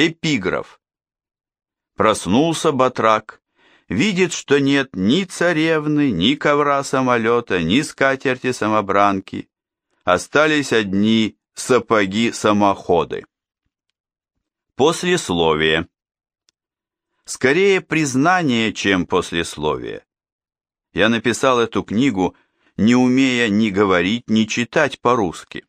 Эпиграф. Проснулся батрак, видит, что нет ни царевны, ни ковра самолета, ни скатерти самобранки. Остались одни сапоги-самоходы. Послесловие. Скорее признание, чем послесловие. Я написал эту книгу, не умея ни говорить, ни читать по-русски.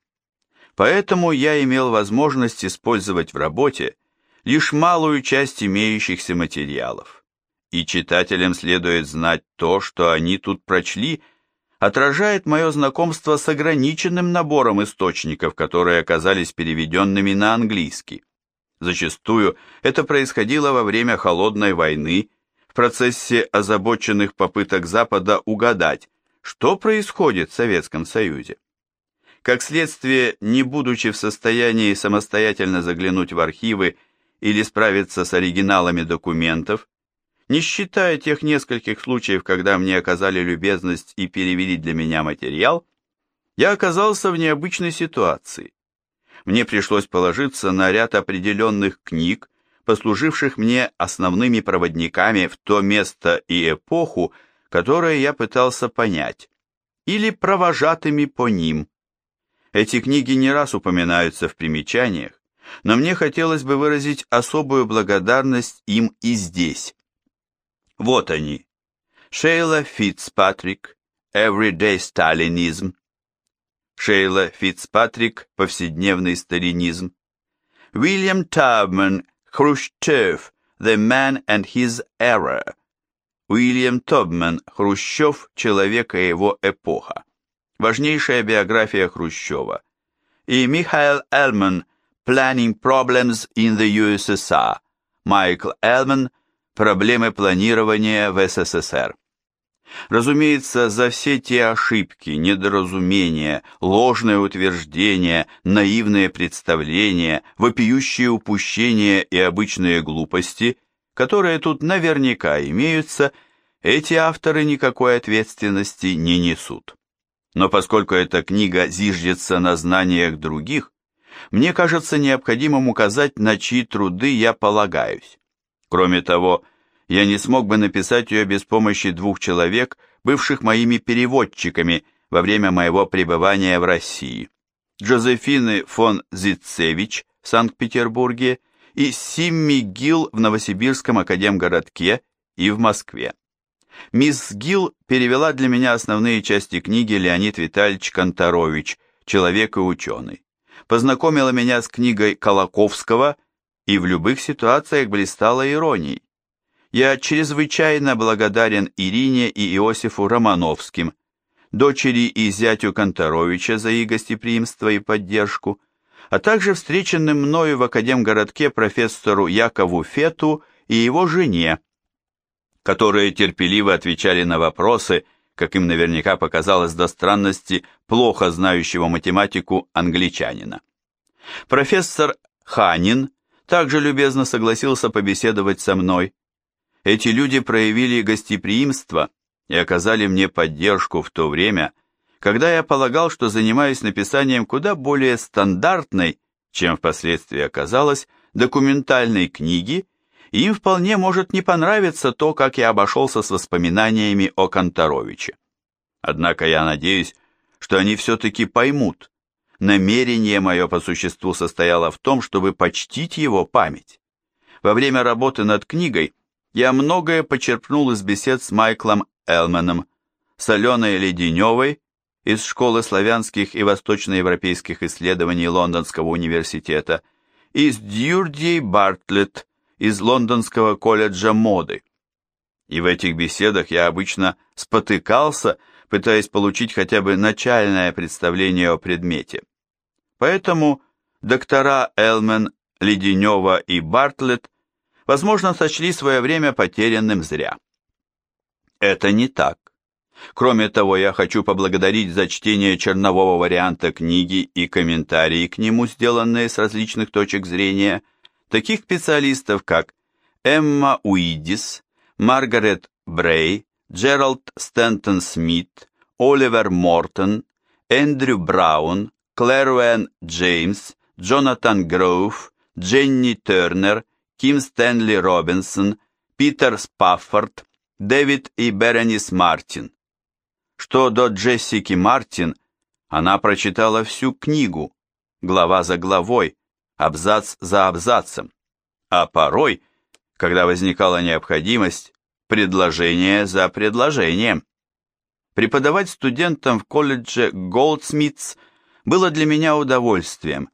Поэтому я имел возможность использовать в работе лишь малую часть имеющихся материалов. И читателям следует знать то, что они тут прочли, отражает мое знакомство с ограниченным набором источников, которые оказались переведенными на английский. Зачастую это происходило во время Холодной войны, в процессе озабоченных попыток Запада угадать, что происходит в Советском Союзе. Как следствие, не будучи в состоянии самостоятельно заглянуть в архивы или справиться с оригиналами документов, не считая тех нескольких случаев, когда мне оказали любезность и перевели для меня материал, я оказался в необычной ситуации. Мне пришлось положиться на ряд определенных книг, послуживших мне основными проводниками в то место и эпоху, которое я пытался понять, или провожатыми по ним. Эти книги не раз упоминаются в примечаниях, но мне хотелось бы выразить особую благодарность им и здесь. Вот они. Шейла Фитцпатрик, Everyday Stalinism. Шейла Фитцпатрик, Повседневный сталинизм. Уильям Табман, Хрущев, The Man and His Era. Уильям Тобман, Хрущев, Человек и его эпоха. Важнейшая биография Хрущева. И Михаил Элман, Planning Problems in the USSR. Майкл Элман, Проблемы планирования в СССР. Разумеется, за все те ошибки, недоразумения, ложные утверждения, наивные представления, вопиющие упущения и обычные глупости, которые тут наверняка имеются, эти авторы никакой ответственности не несут. Но поскольку эта книга зиждется на знаниях других, мне кажется необходимым указать, на чьи труды я полагаюсь. Кроме того, я не смог бы написать ее без помощи двух человек, бывших моими переводчиками во время моего пребывания в России. Джозефины фон Зицевич в Санкт-Петербурге и Симми Гил в Новосибирском академгородке и в Москве. Мисс Гил перевела для меня основные части книги Леонид Витальевич Конторович «Человек и ученый». Познакомила меня с книгой Колоковского и в любых ситуациях блистала иронией. Я чрезвычайно благодарен Ирине и Иосифу Романовским, дочери и зятю Конторовича за их гостеприимство и поддержку, а также встреченным мною в Академгородке профессору Якову Фету и его жене, которые терпеливо отвечали на вопросы, как им наверняка показалось до странности, плохо знающего математику англичанина. Профессор Ханин также любезно согласился побеседовать со мной, эти люди проявили гостеприимство и оказали мне поддержку в то время, когда я полагал, что занимаюсь написанием куда более стандартной, чем впоследствии оказалось, документальной книги, им вполне может не понравиться то, как я обошелся с воспоминаниями о Конторовиче. Однако я надеюсь, что они все-таки поймут. Намерение мое по существу состояло в том, чтобы почтить его память. Во время работы над книгой я многое почерпнул из бесед с Майклом Элменом, с Аленой Леденевой из Школы славянских и восточноевропейских исследований Лондонского университета и с Дьюрдией Бартлетт из Лондонского колледжа моды. И в этих беседах я обычно спотыкался, пытаясь получить хотя бы начальное представление о предмете. Поэтому доктора Элмен, Леденева и Бартлетт возможно, сочли свое время потерянным зря. Это не так. Кроме того, я хочу поблагодарить за чтение чернового варианта книги и комментарии к нему, сделанные с различных точек зрения, таких специалистов, как Эмма Уидис, Маргарет Брей, Джеральд Стентон Смит, Оливер Мортон, Эндрю Браун, Клэр Уэн Джеймс, Джонатан Гроув, Дженни Тернер, Ким Стэнли Робинсон, Питер Спаффорд, Дэвид и Беренис Мартин. Что до Джессики Мартин, она прочитала всю книгу, глава за главой, абзац за абзацем, а порой, когда возникала необходимость, предложение за предложением. Преподавать студентам в колледже Голдсмитс было для меня удовольствием,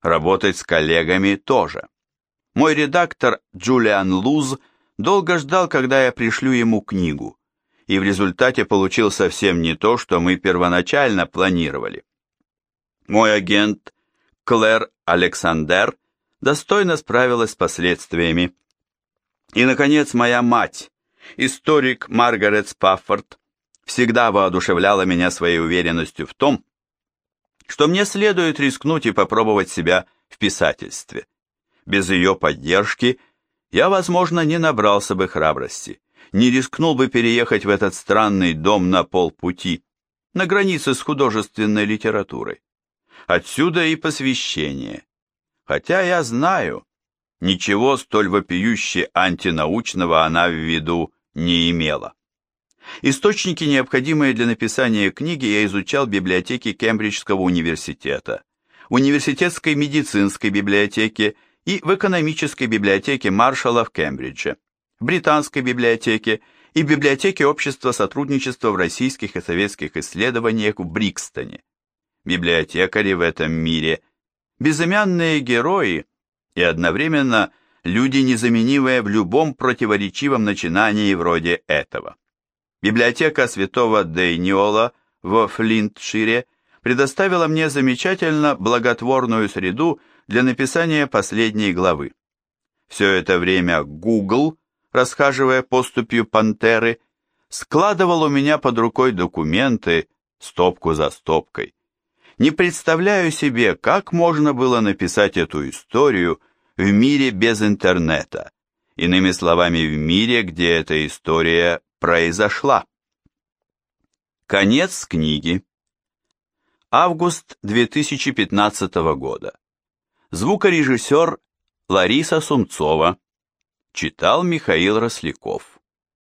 работать с коллегами тоже. Мой редактор Джулиан Луз долго ждал, когда я пришлю ему книгу, и в результате получил совсем не то, что мы первоначально планировали. Мой агент Клэр Александер достойно справилась с последствиями. И, наконец, моя мать, историк Маргарет Спаффорд, всегда воодушевляла меня своей уверенностью в том, что мне следует рискнуть и попробовать себя в писательстве. Без ее поддержки я, возможно, не набрался бы храбрости, не рискнул бы переехать в этот странный дом на полпути, на границе с художественной литературой. Отсюда и посвящение. Хотя я знаю, ничего столь вопиюще антинаучного она в виду не имела. Источники, необходимые для написания книги, я изучал в библиотеке Кембриджского университета, университетской медицинской библиотеке и в экономической библиотеке Маршалла в Кембридже, в британской библиотеке и в библиотеке Общества сотрудничества в российских и советских исследованиях в Брикстоне. Библиотекари в этом мире – безымянные герои и одновременно люди, незаменимые в любом противоречивом начинании вроде этого. Библиотека святого Дейниола в Флинтшире предоставила мне замечательно благотворную среду для написания последней главы. Все это время Google, расхаживая поступью пантеры, складывал у меня под рукой документы, стопку за стопкой. Не представляю себе, как можно было написать эту историю в мире без интернета, иными словами, в мире, где эта история произошла. Конец книги. Август 2015 года. Звукорежиссер Лариса Сумцова. Читал Михаил Росляков.